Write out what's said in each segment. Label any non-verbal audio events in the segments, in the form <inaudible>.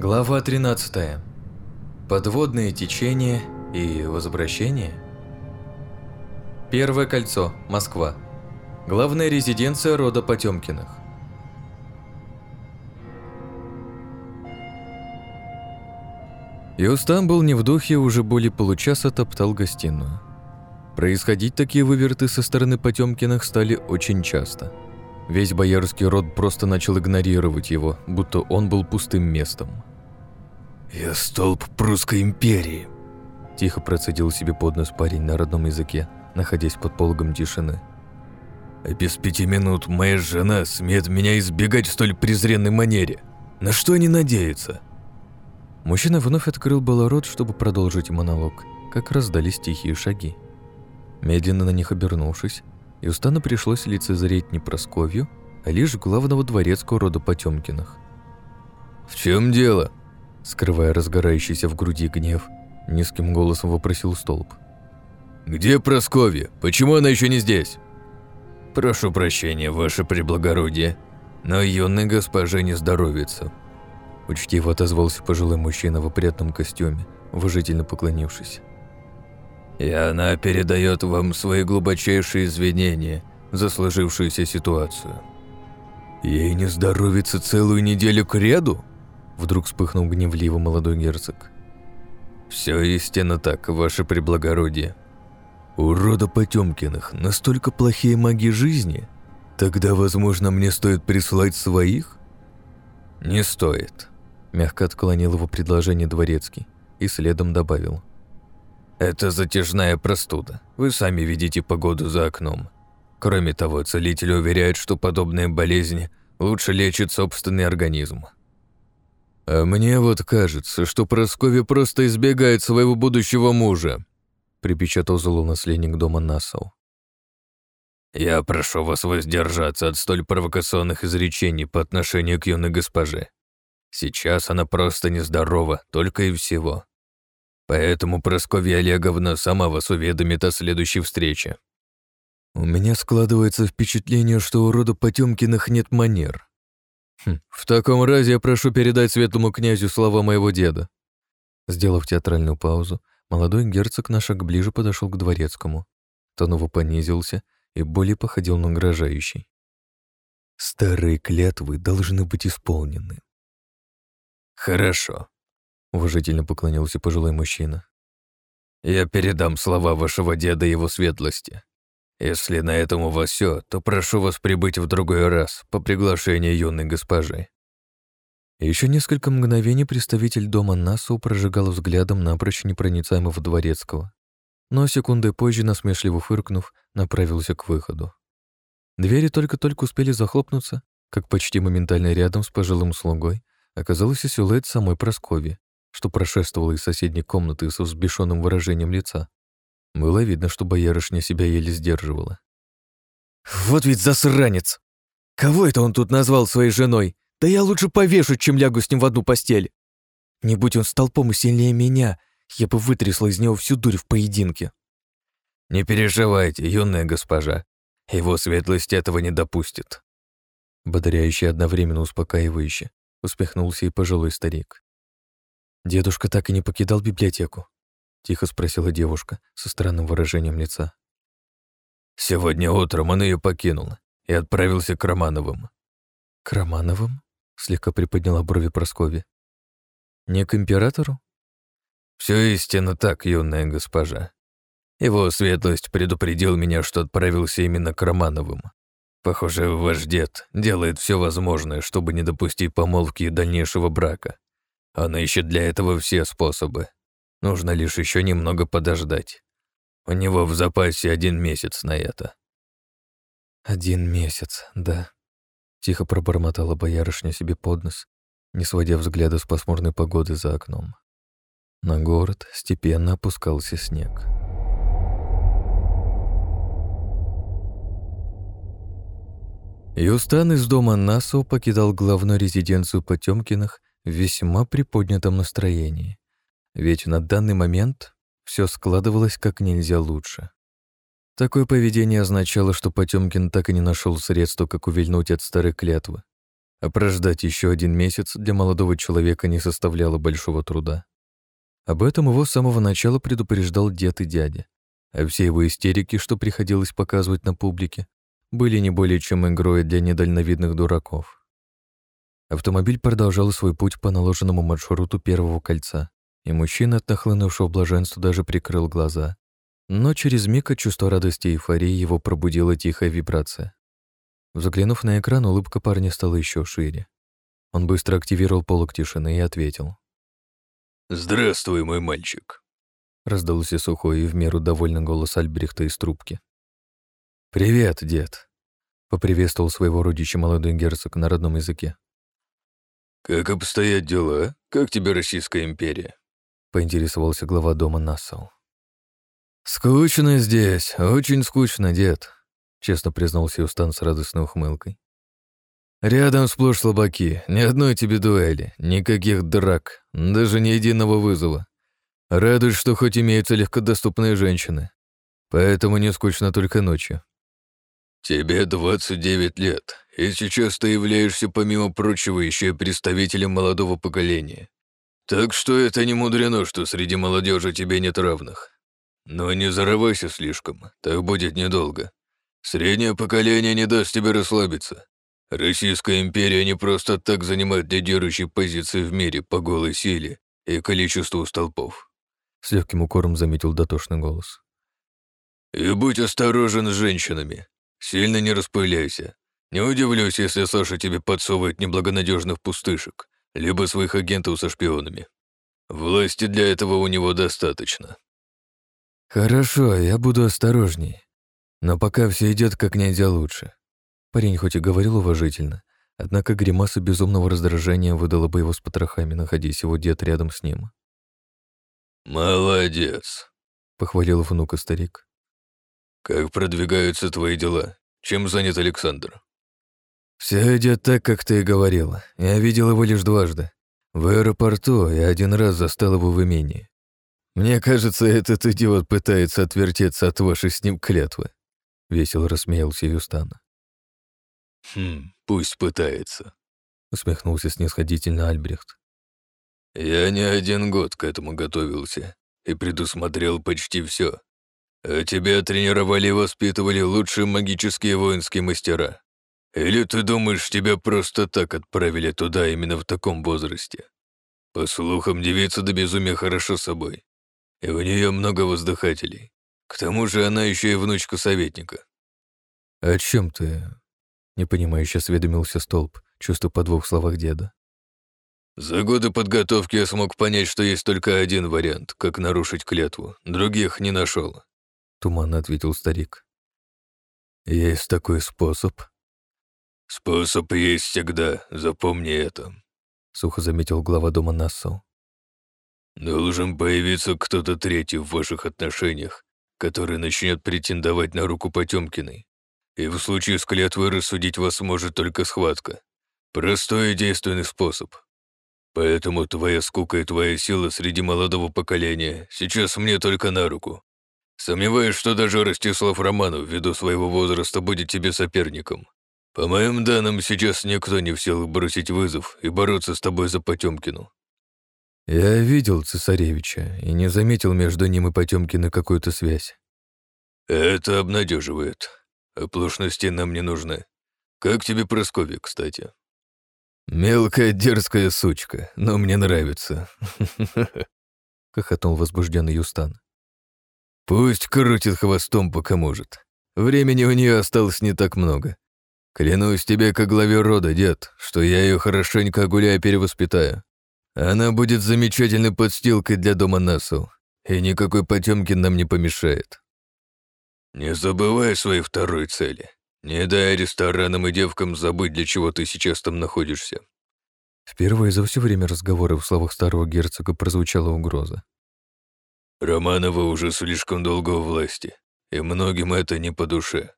Глава 13. Подводные течения и возвращение. Первое кольцо. Москва. Главная резиденция рода Потемкиных. Иустам был не в духе, уже более получаса топтал гостиную. Происходить такие выверты со стороны Потемкиных стали очень часто. Весь боярский род просто начал игнорировать его, будто он был пустым местом. «Я столб прусской империи», – тихо процедил себе под нос парень на родном языке, находясь под пологом тишины. «А без пяти минут моя жена смеет меня избегать в столь презренной манере. На что они надеются?» Мужчина вновь открыл было рот, чтобы продолжить монолог, как раздались тихие шаги. Медленно на них обернувшись, Юстану пришлось лицезреть не Просковью, а лишь главного дворецкого рода Потемкиных. «В чем дело?» Скрывая разгорающийся в груди гнев, низким голосом вопросил столб. «Где Просковья? Почему она еще не здесь?» «Прошу прощения, ваше преблагородие, но юной госпоже не здоровится», Учтиво отозвался пожилой мужчина в опрятном костюме, уважительно поклонившись. «И она передает вам свои глубочайшие извинения за сложившуюся ситуацию». «Ей не здоровится целую неделю к ряду?» Вдруг вспыхнул гневливо молодой герцог. «Все истинно так, ваше преблагородие. У рода Потемкиных настолько плохие маги жизни? Тогда, возможно, мне стоит прислать своих?» «Не стоит», — мягко отклонил его предложение дворецкий и следом добавил. «Это затяжная простуда. Вы сами видите погоду за окном. Кроме того, целители уверяют, что подобные болезни лучше лечит собственный организм. «А мне вот кажется, что Прасковья просто избегает своего будущего мужа», припечатал зло наследник дома Нассау. «Я прошу вас воздержаться от столь провокационных изречений по отношению к юной госпоже. Сейчас она просто нездорова, только и всего. Поэтому Прасковья Олеговна сама вас уведомит о следующей встрече». «У меня складывается впечатление, что у рода Потемкиных нет манер», Хм, в таком разе я прошу передать светлому князю слова моего деда. Сделав театральную паузу, молодой герцог на шаг ближе подошел к дворецкому. Тон понизился и более походил на угрожающий. Старые клятвы должны быть исполнены. Хорошо, уважительно поклонился пожилой мужчина. Я передам слова вашего деда его светлости. Если на этом у вас все, то прошу вас прибыть в другой раз по приглашению юной госпожи». Еще несколько мгновений представитель дома Насу прожигал взглядом напрочь непроницаемого дворецкого, но секунды позже, насмешливо фыркнув, направился к выходу. Двери только-только успели захлопнуться, как почти моментально рядом с пожилым слугой оказался силуэт самой Прасковьи, что прошествовала из соседней комнаты со взбешенным выражением лица. Было видно, что боярышня себя еле сдерживала. «Вот ведь засранец! Кого это он тут назвал своей женой? Да я лучше повешу, чем лягу с ним в одну постель. Не будь он столпом и сильнее меня, я бы вытрясла из него всю дурь в поединке». «Не переживайте, юная госпожа. Его светлость этого не допустит». Бодряюще одновременно успокаивающе успехнулся и пожилой старик. Дедушка так и не покидал библиотеку. — тихо спросила девушка со странным выражением лица. «Сегодня утром он ее покинул и отправился к Романовым». «К Романовым?» — слегка приподняла брови Прасковья. «Не к императору?» «Все истинно так, юная госпожа. Его светлость предупредил меня, что отправился именно к Романовым. Похоже, ваш дед делает все возможное, чтобы не допустить помолвки и дальнейшего брака. Он ищет для этого все способы. Нужно лишь еще немного подождать. У него в запасе один месяц на это». «Один месяц, да», — тихо пробормотала боярышня себе под нос, не сводя взгляда с пасмурной погоды за окном. На город степенно опускался снег. Юстан из дома Насу покидал главную резиденцию Потемкиных в весьма приподнятом настроении. Ведь на данный момент все складывалось как нельзя лучше. Такое поведение означало, что Потемкин так и не нашел средства, как увильнуть от старой клятвы. а прождать еще один месяц для молодого человека не составляло большого труда. Об этом его с самого начала предупреждал дед и дядя, а все его истерики, что приходилось показывать на публике, были не более чем игрой для недальновидных дураков. Автомобиль продолжал свой путь по наложенному маршруту первого кольца, и мужчина от нахлынувшего блаженства даже прикрыл глаза. Но через миг от чувства радости и эйфории его пробудила тихая вибрация. Взглянув на экран, улыбка парня стала еще шире. Он быстро активировал полок тишины и ответил. «Здравствуй, мой мальчик», — раздался сухой и в меру довольный голос Альбрехта из трубки. «Привет, дед», — поприветствовал своего родича молодой герцог на родном языке. «Как обстоят дела? Как тебе Российская империя?» — поинтересовался глава дома Нассау. «Скучно здесь, очень скучно, дед», — честно признался Устан с радостной ухмылкой. «Рядом сплошь слабаки, ни одной тебе дуэли, никаких драк, даже ни единого вызова. Радует, что хоть имеются легкодоступные женщины, поэтому не скучно только ночью». «Тебе 29 лет, и сейчас ты являешься, помимо прочего, еще и представителем молодого поколения. Так что это не мудрено, что среди молодежи тебе нет равных. Но не зарывайся слишком, так будет недолго. Среднее поколение не даст тебе расслабиться. Российская империя не просто так занимает лидирующие позиции в мире по голой силе и количеству столпов. С легким укором заметил дотошный голос. И будь осторожен с женщинами. Сильно не распыляйся. Не удивлюсь, если Саша тебе подсовывает неблагонадежных пустышек, либо своих агентов со шпионами. Власти для этого у него достаточно. Хорошо, я буду осторожней. Но пока все идет как нельзя лучше. Парень хоть и говорил уважительно, однако гримаса безумного раздражения выдала бы его с потрохами, находясь его дед рядом с ним. «Молодец», — похвалил внука старик. «Как продвигаются твои дела? Чем занят Александр?» «Все идет так, как ты и говорила. Я видел его лишь дважды. В аэропорту и один раз застал его в имении. Мне кажется, этот идиот пытается отвертеться от вашей с ним клятвы. — весело рассмеялся Юстан. «Хм, пусть пытается», — усмехнулся снисходительно Альбрехт. «Я не один год к этому готовился и предусмотрел почти все. А тебя тренировали и воспитывали лучшие магические воинские мастера. Или ты думаешь, тебя просто так отправили туда именно в таком возрасте? По слухам, девица до безумия хорошо собой, и у нее много воздыхателей. К тому же она еще и внучка советника. «О чем ты?» — непонимающе осведомился Столб, чувствуя по двух словах деда. «За годы подготовки я смог понять, что есть только один вариант, как нарушить клятву. Других не нашел. Туманно ответил старик. «Есть такой способ?» «Способ есть всегда, запомни это», — сухо заметил глава дома Нассау. «Должен появиться кто-то третий в ваших отношениях, который начнет претендовать на руку Потемкиной. И в случае с клятвой рассудить вас может только схватка. Простой и действенный способ. Поэтому твоя скука и твоя сила среди молодого поколения сейчас мне только на руку. Сомневаюсь, что даже Ростислав Романов ввиду своего возраста будет тебе соперником. По моим данным, сейчас никто не в силах бросить вызов и бороться с тобой за Потемкину. Я видел цесаревича и не заметил между ним и Потемкиной какую-то связь. Это обнадеживает. Оплошности нам не нужны. Как тебе Просковья, кстати? Мелкая дерзкая сучка, но мне нравится. <laughs> Хохотнул возбужденный Юстан. Пусть крутит хвостом, пока может. Времени у нее осталось не так много. Клянусь тебе, как главе рода, дед, что я ее хорошенько гуляя перевоспитаю. Она будет замечательной подстилкой для дома Насу, и никакой Потемкин нам не помешает. Не забывай своей второй цели. Не дай ресторанам и девкам забыть, для чего ты сейчас там находишься. Впервые за все время разговора в словах старого герцога прозвучала угроза. Романовы уже слишком долго у власти, и многим это не по душе.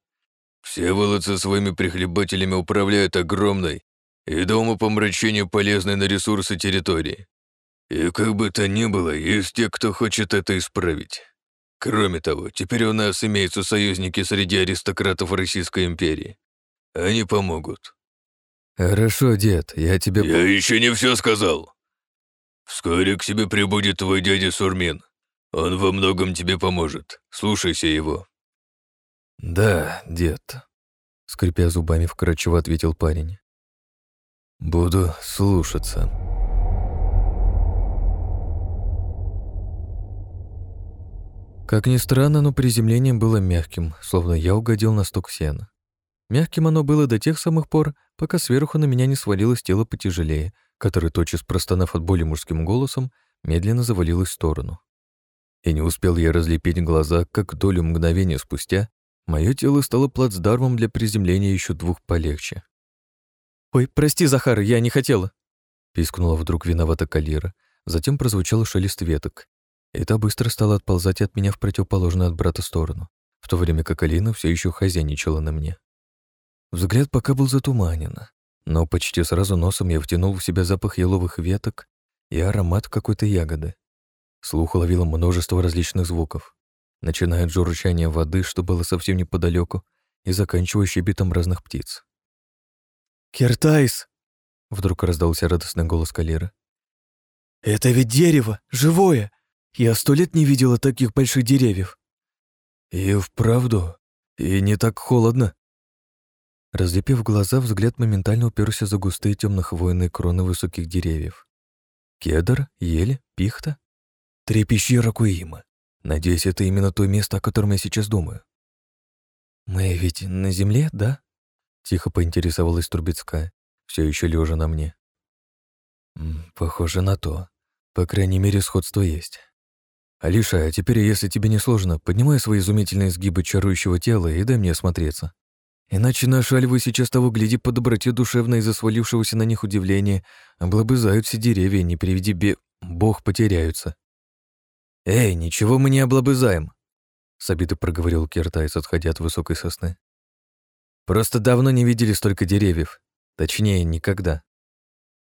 Все волосы своими прихлебателями управляют огромной и до умопомрачения полезной на ресурсы территории. И как бы то ни было, есть те, кто хочет это исправить. Кроме того, теперь у нас имеются союзники среди аристократов Российской империи. Они помогут. «Хорошо, дед, я тебе...» «Я еще не все сказал. Вскоре к тебе прибудет твой дядя Сурмин. Он во многом тебе поможет. Слушайся его». «Да, дед», — скрипя зубами, вкрадчиво ответил парень. «Буду слушаться». Как ни странно, но приземление было мягким, словно я угодил на сток сена. Мягким оно было до тех самых пор, пока сверху на меня не свалилось тело потяжелее, которое, тотчас простонав от боли мужским голосом, медленно завалилось в сторону. И не успел я разлепить глаза, как долю мгновения спустя мое тело стало плацдармом для приземления еще двух полегче. «Ой, прости, Захар, я не хотела!» пискнула вдруг виновата Калира, затем прозвучал шелест веток, и та быстро стала отползать от меня в противоположную от брата сторону, в то время как Алина все еще хозяйничала на мне. Взгляд пока был затуманен, но почти сразу носом я втянул в себя запах еловых веток и аромат какой-то ягоды. Слух ловило множество различных звуков, начиная от журчания воды, что было совсем неподалеку, и заканчивая щебетом разных птиц. «Кертайс!» — вдруг раздался радостный голос Калера. «Это ведь дерево, живое! Я сто лет не видела таких больших деревьев!» «И вправду, и не так холодно!» Разлепив глаза, взгляд моментально уперся за густые темно-хвойные кроны высоких деревьев. Кедр, ель, пихта. Трепещи Ракуима. Надеюсь, это именно то место, о котором я сейчас думаю. «Мы ведь на земле, да?» Тихо поинтересовалась Трубецкая, все еще лежа на мне. «Похоже на то. По крайней мере, сходство есть. Алиша, а теперь, если тебе не сложно, поднимай свои изумительные сгибы чарующего тела и дай мне осмотреться. Иначе наши альвы сейчас того гляди по доброте душевной из-за свалившегося на них удивления, облобызают все деревья, не приведи бе... Бог потеряются. «Эй, ничего мы не облобызаем», — с обидой проговорил Киртайс, отходя от высокой сосны. «Просто давно не видели столько деревьев. Точнее, никогда».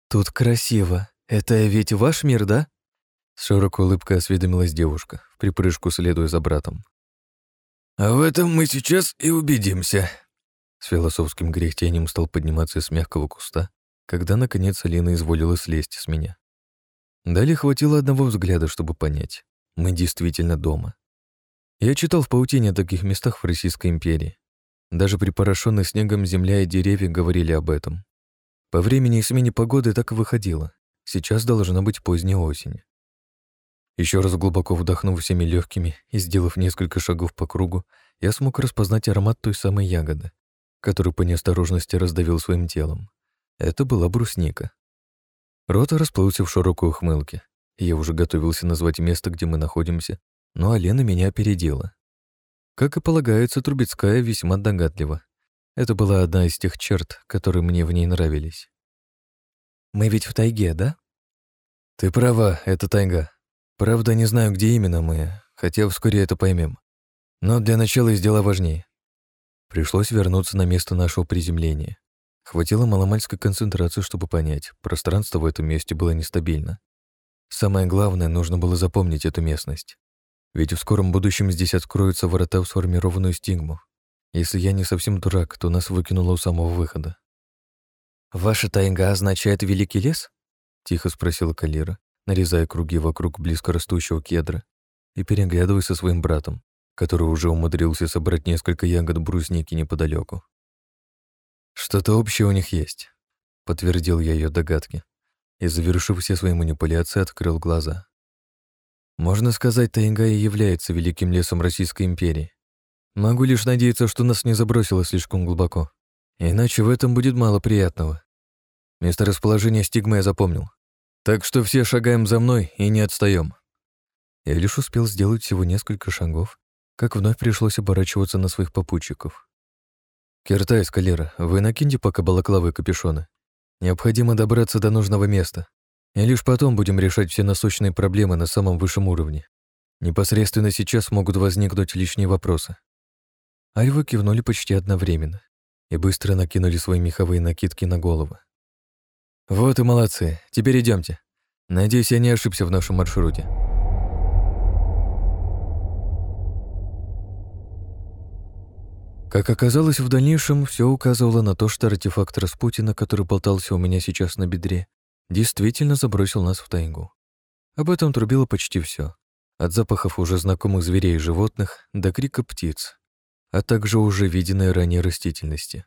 «Тут красиво. Это ведь ваш мир, да?» С широкой улыбкой осведомилась девушка, в припрыжку следуя за братом. «А в этом мы сейчас и убедимся», с философским грехтением стал подниматься с мягкого куста, когда, наконец, Алина изволила слезть с меня. Далее хватило одного взгляда, чтобы понять. Мы действительно дома. Я читал в паутине о таких местах в Российской империи. Даже припорошенные снегом земля и деревья говорили об этом. По времени и смене погоды так и выходило. Сейчас должна быть поздняя осень. Еще раз глубоко вдохнув всеми легкими и сделав несколько шагов по кругу, я смог распознать аромат той самой ягоды который по неосторожности раздавил своим телом. Это была брусника. Рот расплылся в широкой ухмылке. Я уже готовился назвать место, где мы находимся, но Алена меня опередила. Как и полагается, Трубецкая весьма догадлива. Это была одна из тех черт, которые мне в ней нравились. «Мы ведь в тайге, да?» «Ты права, это тайга. Правда, не знаю, где именно мы, хотя вскоре это поймем. Но для начала есть дела важнее. Пришлось вернуться на место нашего приземления. Хватило маломальской концентрации, чтобы понять, пространство в этом месте было нестабильно. Самое главное, нужно было запомнить эту местность. Ведь в скором будущем здесь откроются ворота в сформированную стигму. Если я не совсем дурак, то нас выкинуло у самого выхода. «Ваша тайга означает великий лес?» — тихо спросила Калира, нарезая круги вокруг близко растущего кедра и переглядываясь со своим братом, который уже умудрился собрать несколько ягод брусники неподалеку. «Что-то общее у них есть», — подтвердил я ее догадки и, завершив все свои манипуляции, открыл глаза. Можно сказать, тайга и является великим лесом Российской империи. Могу лишь надеяться, что нас не забросило слишком глубоко. Иначе в этом будет мало приятного. Место расположения стигмы я запомнил. Так что все шагаем за мной и не отстаем. Я лишь успел сделать всего несколько шагов, как вновь пришлось оборачиваться на своих попутчиков. «Киртай, Скалера, вы накиньте пока балаклавы и капюшоны. Необходимо добраться до нужного места, и лишь потом будем решать все насущные проблемы на самом высшем уровне. Непосредственно сейчас могут возникнуть лишние вопросы». Альвы кивнули почти одновременно и быстро накинули свои меховые накидки на головы. «Вот и молодцы, теперь идемте. Надеюсь, я не ошибся в нашем маршруте». Как оказалось, в дальнейшем все указывало на то, что артефакт Распутина, который болтался у меня сейчас на бедре, действительно забросил нас в тайгу. Об этом трубило почти все, От запахов уже знакомых зверей и животных до крика птиц, а также уже виденной ранее растительности.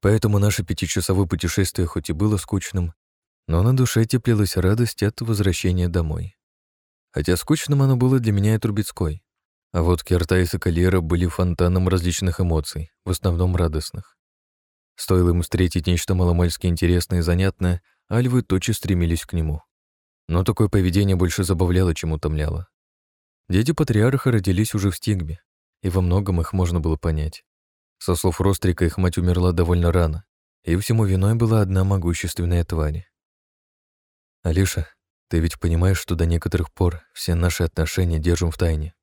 Поэтому наше пятичасовое путешествие хоть и было скучным, но на душе теплилась радость от возвращения домой. Хотя скучным оно было для меня и Трубецкой. А вот Керта и Соколера были фонтаном различных эмоций, в основном радостных. Стоило им встретить нечто маломальски интересное и занятное, альвы тотчас стремились к нему. Но такое поведение больше забавляло, чем утомляло. Дети патриарха родились уже в стигме, и во многом их можно было понять. Со слов Рострика, их мать умерла довольно рано, и всему виной была одна могущественная тварь. «Алиша, ты ведь понимаешь, что до некоторых пор все наши отношения держим в тайне?»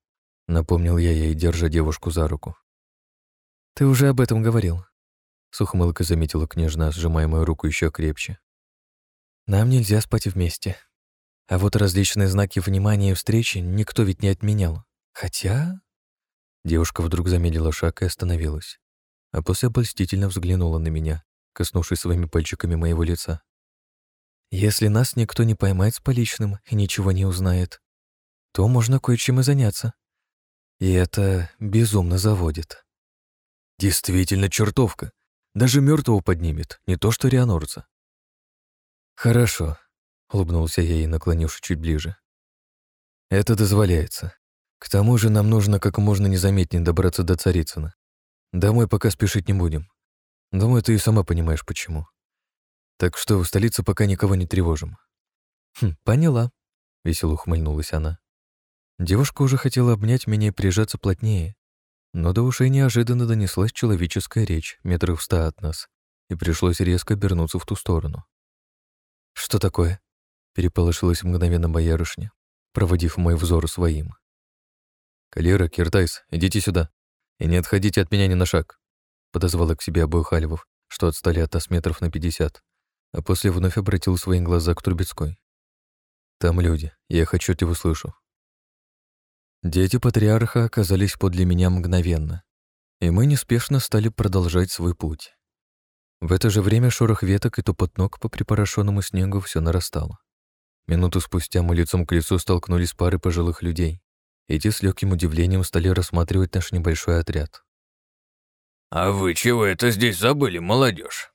Напомнил я ей, держа девушку за руку. «Ты уже об этом говорил», — с заметила княжна, сжимая мою руку еще крепче. «Нам нельзя спать вместе. А вот различные знаки внимания и встречи никто ведь не отменял. Хотя...» Девушка вдруг замедлила шаг и остановилась, а после обольстительно взглянула на меня, коснувшись своими пальчиками моего лица. «Если нас никто не поймает с поличным и ничего не узнает, то можно кое-чем и заняться. И это безумно заводит. Действительно чертовка. Даже мертвого поднимет, не то что Рианорца. Хорошо, улыбнулся я ей, наклонившись чуть ближе. Это дозволяется. К тому же нам нужно как можно незаметнее добраться до Царицына. Домой пока спешить не будем. Думаю, ты и сама понимаешь, почему. Так что в столице пока никого не тревожим. Хм, поняла, весело ухмыльнулась она. Девушка уже хотела обнять меня и прижаться плотнее, но до ушей неожиданно донеслась человеческая речь метров в ста от нас, и пришлось резко обернуться в ту сторону. «Что такое?» — переполошилась мгновенно боярышня, проводив мой взор своим. «Калера, Киртайс, идите сюда, и не отходите от меня ни на шаг», — подозвала к себе обоих альвов, что отстали от нас метров на пятьдесят, а после вновь обратил свои глаза к Трубецкой. «Там люди, я их отчетливо слышу. Дети патриарха оказались подле меня мгновенно, и мы неспешно стали продолжать свой путь. В это же время шорох веток и топот ног по припорошенному снегу все нарастало. Минуту спустя мы лицом к лицу столкнулись с парой пожилых людей, и те с легким удивлением стали рассматривать наш небольшой отряд. «А вы чего это здесь забыли, молодежь?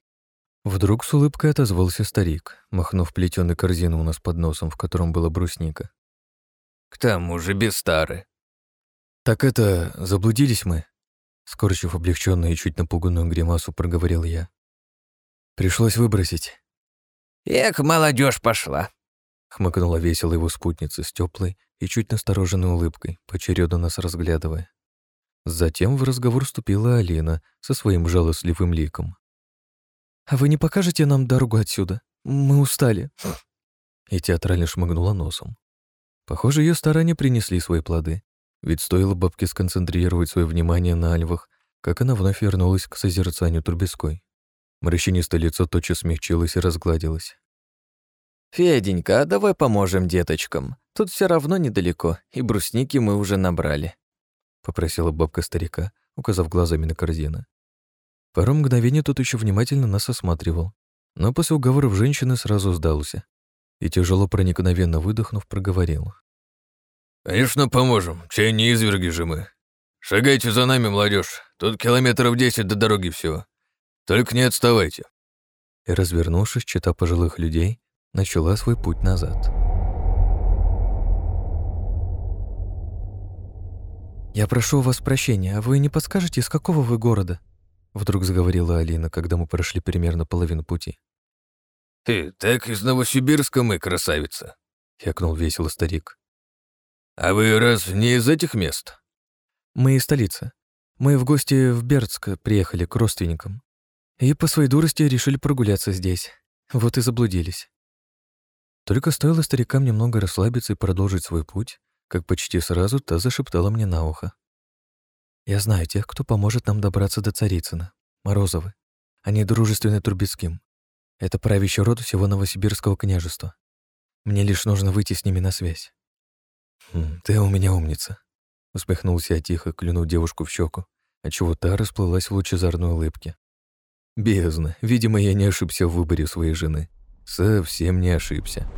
Вдруг с улыбкой отозвался старик, махнув плетеной корзину у нас под носом, в котором была брусника. К тому же без стары. Так это, заблудились мы? Скорчив облегченную и чуть напуганную гримасу, проговорил я. Пришлось выбросить. Эх, молодежь пошла. Хмыкнула весело его спутница с теплой и чуть настороженной улыбкой, поочередно нас разглядывая. Затем в разговор вступила Алина со своим жалостливым ликом. «А вы не покажете нам дорогу отсюда? Мы устали». И театрально шмыгнула носом. Похоже, ее старания принесли свои плоды. Ведь стоило бабке сконцентрировать свое внимание на альвах, как она вновь вернулась к созерцанию Турбеской. Морщинистое лицо тотчас смягчилось и разгладилось. «Феденька, а давай поможем деточкам. Тут все равно недалеко, и брусники мы уже набрали», — попросила бабка старика, указав глазами на корзину. Пару мгновений тот еще внимательно нас осматривал, но после уговоров женщины сразу сдался и, тяжело проникновенно выдохнув, проговорил. «Конечно, поможем. Чай не изверги же мы. Шагайте за нами, молодежь. Тут километров десять до дороги всего. Только не отставайте». И, развернувшись, чита пожилых людей, начала свой путь назад. «Я прошу у вас прощения, а вы не подскажете, из какого вы города?» Вдруг заговорила Алина, когда мы прошли примерно половину пути. «Ты так из Новосибирска мы, красавица!» — хякнул весело старик. «А вы раз не из этих мест?» «Мы из столицы. Мы в гости в Бердск приехали к родственникам. И по своей дурости решили прогуляться здесь. Вот и заблудились». Только стоило старикам немного расслабиться и продолжить свой путь, как почти сразу та зашептала мне на ухо. «Я знаю тех, кто поможет нам добраться до Царицына. Морозовы. Они дружественны Турбецким. Это правящий род всего Новосибирского княжества. Мне лишь нужно выйти с ними на связь. «Хм, «Ты у меня умница», — усмехнулся я тихо, клюнув девушку в щеку, отчего та расплылась в лучезарной улыбке. Бездна, видимо, я не ошибся в выборе своей жены. Совсем не ошибся.